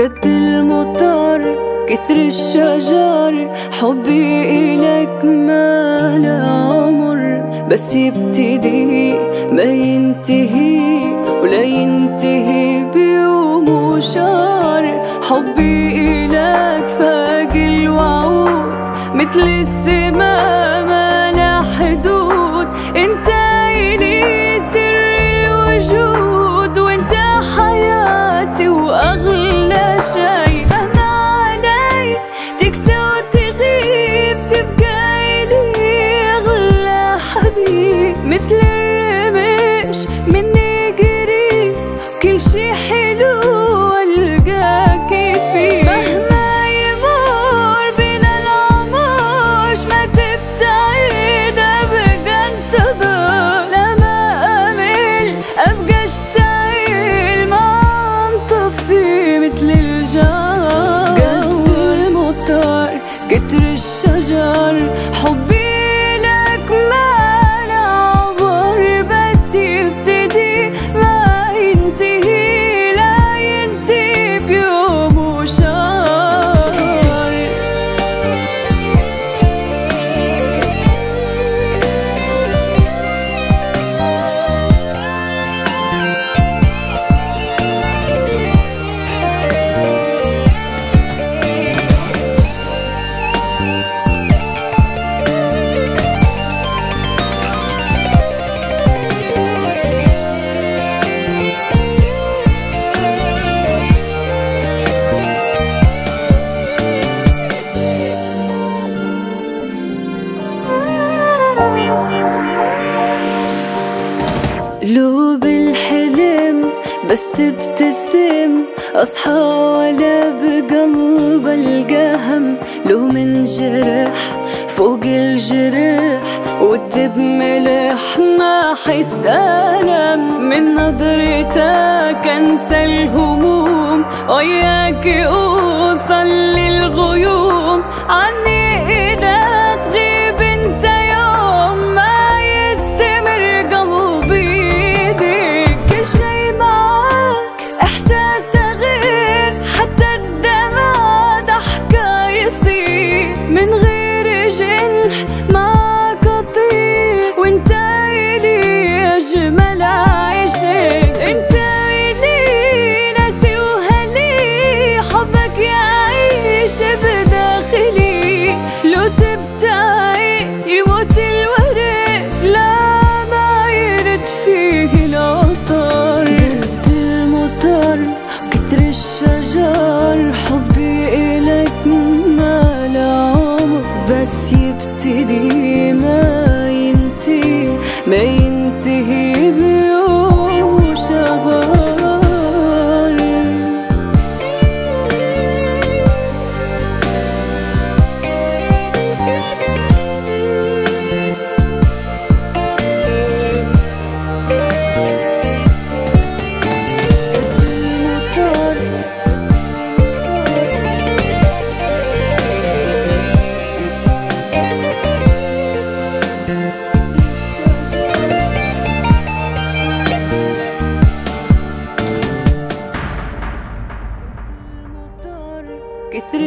قد المطر كثر الشجر حبي إلك ما لا عمر، بس يبتدي ما ينتهي ولا ينتهي بي. قلوب الحلم بس تبتسم اصحى ولا بقلب القهم. لو من جرح فوق الجرح والدب ملح ما حس ألم من نظرتك انسى الهموم وياك قوم می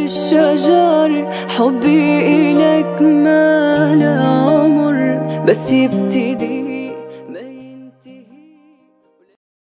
الشجر حبي إليك ما لا عمر بس يبتي